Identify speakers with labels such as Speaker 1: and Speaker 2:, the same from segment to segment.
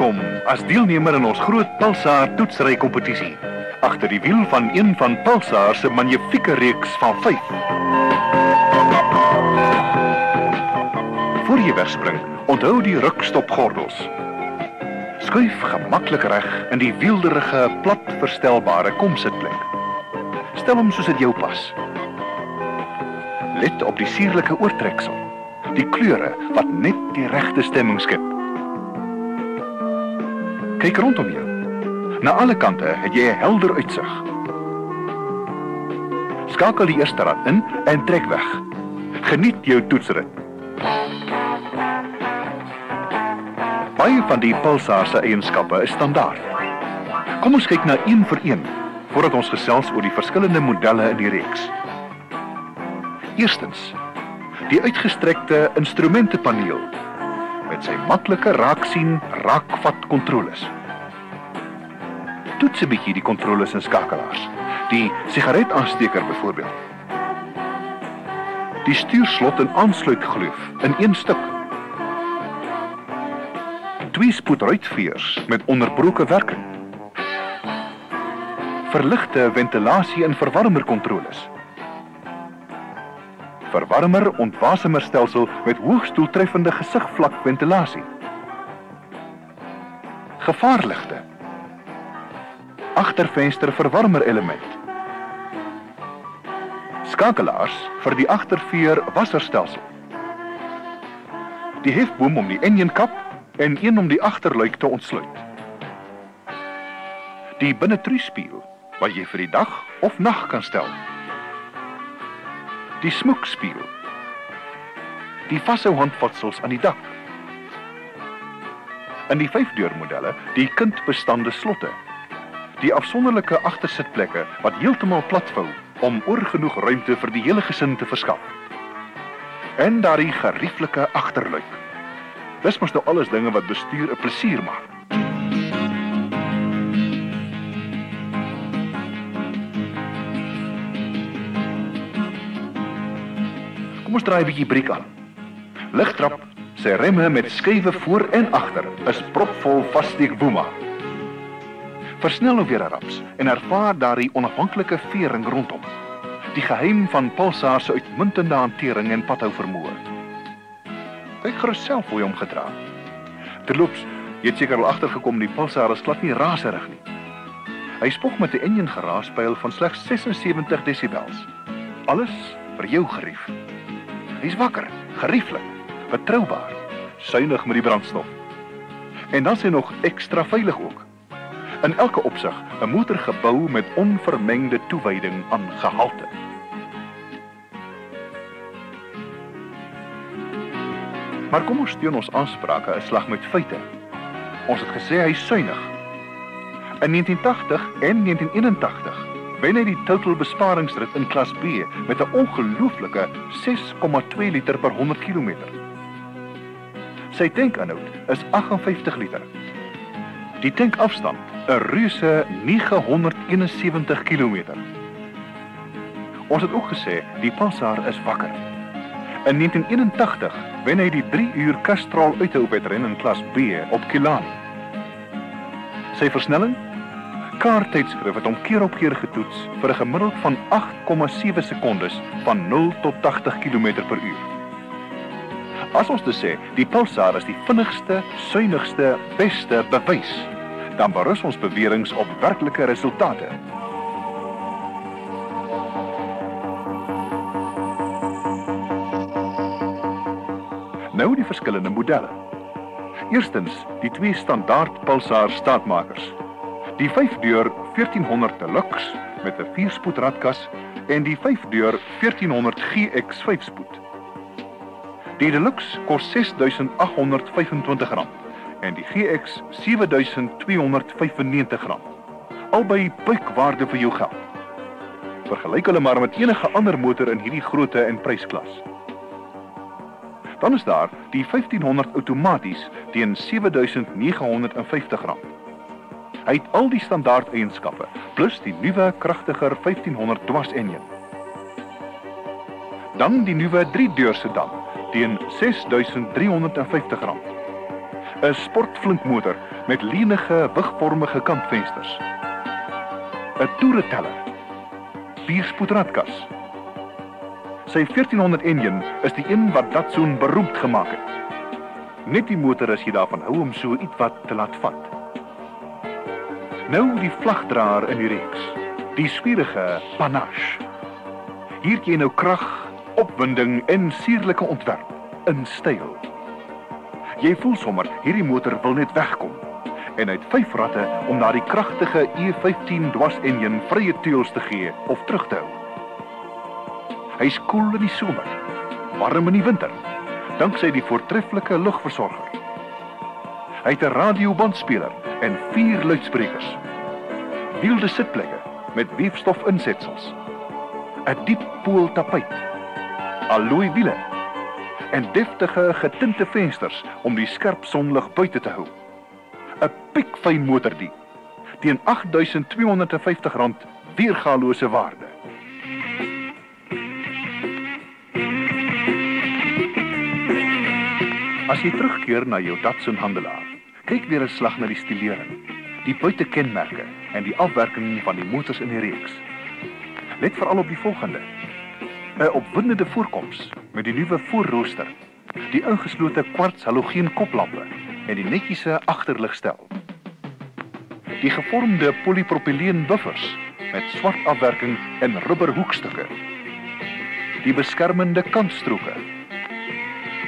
Speaker 1: as deelnemer in ons groot Pulsar toetsry kompetisie. Agter die wiel van een van Pulsar se magnifieke reeks van 5. Voor jy wegspring, onthou die rukstopgordels. Skuif gemaklik reg in die wielderige, plat verstelbare komsitplek. Stel hom soos dit jou pas. Let op die sierlike oortreksel. Die kleure wat net die regte stemming skep. Kyk rondom jou. Na alle kante het jy 'n helder uitsig. Skakel die eerste rad in en trek weg. Geniet jou toetsrit. Baie van die Pulsar se eienskappe is standaard. Kom ons kyk na een vir een voordat ons gesels oor die verskillende modelle in die reeks. Eerstens, die uitgestrekte instrumentepaneel met sy maklike raaksien raakvat kontroles. Toets 'n bietjie die kontroles en skakelaars. Die sigaretaansteker byvoorbeeld. Die stuurslot en aansluitgloef in een stuk. Twee spoedruitveers met onderbroke werking. Verligte ventilasie en verwarmerkontroles verwarmer ontwasemerstelsel met hoogs doeltreffende gesigvlak ventilasie. Gevaarligte. Agtervenster verwarmer element. Skakelaars vir die agterveer wasserstelsel. Die hefboom om die engine kap en een om die agterluik te ontsluit. Die binnetruspieël wat jy vir die dag of nag kan stel die smoekspieël. Die vashou handvatsels aan die dak. In die vyfdeurmodelle, die kindbestande slotte. Die afsonderlike agtersitplekke wat heeltemal platvou om oorgenoeg ruimte vir die hele gesin te verskaf. En daardie gerieflike agterluik. Dis mos nou alles dinge wat bestuur 'n plesier maak. Ons draai 'n bietjie briek aan. Ligtrap, sy remme met skuwe voor en agter is propvol vassteek boema. Versnel nou weer raps en ervaar daardie onafhanklike vering rondom. Die geheim van Pulsar se uitmuntende hantering en padhou vermoë. Kyk gerus self hoe hy hom gedra. Terloops, jy het seker al agtergekom die Pulsar is glad nie raserig nie. Hy spog met 'n enjin geraaspyl van slegs 76 desibels. Alles vir jou gerief. Hy's wakker, gerieflik, betroubaar, suinig met die brandstof. En dan sê nog ekstra veilig ook. In elke opsig 'n motor gebou met onvermengde toewyding aan gehalte. Maar kom ons steun ons aansprake 'n slag met feite. Ons het gesê hy's suinig. In 1980 en 1981 wen hy die total besparingsrit in klas B met 'n ongelooflike 6,2 liter per 100 km. Sy tankinhoud is 58 liter. Die tankafstand 'n reuse 971 km. Ons het ook gesê die Pulsar is wakker. In 1981 wen hy die 3 uur Castrol uithouwedren in klas B op Killarney. Sy versnelling kaarttydskrif het hom keer op keer getoets vir 'n gemiddeld van 8,7 sekondes van 0 tot 80 km/h. As ons te sê, die Pulsar is die vinnigste, suinigste, beste bewys, dan berus ons beweringe op werklike resultate. Nou die verskillende modelle. Eerstens, die twee standaard Pulsar staatmakers Die 5-deur 1400 Deluxe met 'n 4-spoed radkas en die 5-deur 1400 GX 5-spoed. Die Deluxe kos R6825 en die GX R7295. Albei buikwaarde vir jou geld. Vergelyk hulle maar met enige ander motor in hierdie grootte en prysklas. Dan is daar die 1500 outomaties teen R7950. Hy het al die standaard eienskappe plus die nuwe kragtiger 1500 dwars enjin. Dan die nuwe 3-deur sedan teen R6350. 'n sportflinkmotor met lenige, wigvormige kantvensters. 'n Toereteller. Vierspoedradkas. Sy 1400 enjin is die een wat Datsun beroemd gemaak het. Net die motor as jy daarvan hou om so ietwat te laat vat. Nou die vlagdraer in die reeks. Die spierige panache. Hier jy nou krag, opwinding en sierlike ontwerp in styl. Jy voel sommer hierdie motor wil net wegkom en uit vyf ratte om na die kragtige E15 dwas enjin vrye teels te gee of terug te hou. Hy's koel in die somer, warm in die winter, danksy die voortreffelike lugversorger. Hy het 'n radiobandspieler en vier luidsprekers. Wielde sitplekke met weefstof insetsels. 'n Diep pool tapuit. Alloy wiele en deftige getinte vensters om die skerp sonlig buite te hou. 'n Piekfyn motor die teen R8250 weergalose waarde. As jy terugkeer na jou Datsun handelaar, kyk weer 'n slag na die stilering, die buitekenmerke en die afwerking van die motors in die reeks. Let veral op die volgende: 'n opwindende voorkoms met die nuwe voorrooster, die ingeslote kwarts halogeen koplampe en die netjiese agterligstel. Die gevormde polipropyleen buffers met swart afwerking en rubberhoekstukke. Die beskermende kantstroke.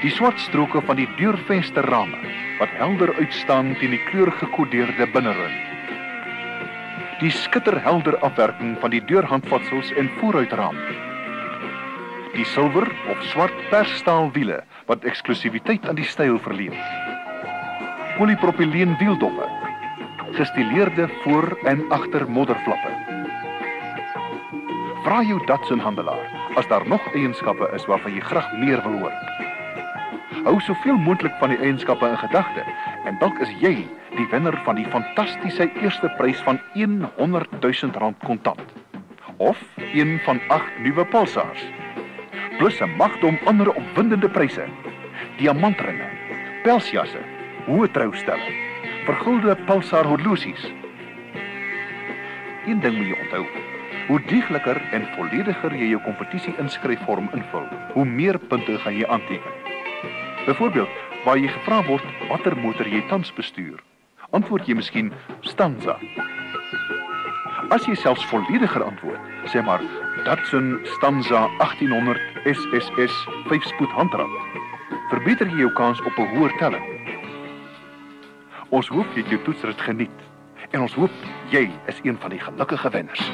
Speaker 1: Die swart stroke van die deurvensterrame wat helder uitstaan teen die kleurgekodeerde binnerin. Die skitterhelder afwerking van die deurhandvatsels en vooruitraam die silwer of swart persstaal wiele wat eksklusiwiteit aan die styl verleen. Polypropyleen wieldoppe, gestileerde voor en agter modderflappe. Vra jou Datsun handelaar as daar nog eienskappe is waarvan jy graag meer wil hoor. Hou soveel moontlik van die eienskappe in gedagte en dalk is jy die wenner van die fantastiese eerste prys van 100 000 rand kontant of een van 8 nuwe Pulsars plus 'n magdom ander opwindende pryse. Diamantringe, pelsjasse, hoë troustelle, vergulde pulsar horlosies. Een ding moet jy onthou. Hoe deegliker en vollediger jy jou kompetisie inskryfvorm invul, hoe meer punte gaan jy aanteken. Byvoorbeeld, waar jy gevra word watter motor jy tans bestuur, antwoord jy miskien Stanza. As jy selfs vollediger antwoord, sê maar Datsun Stanza 1800 SSS 5-spoed handrat. Verbeter jy jou kans op 'n hoër telling. Ons hoop jy het jou toetsrit geniet en ons hoop jy is een van die gelukkige wenners.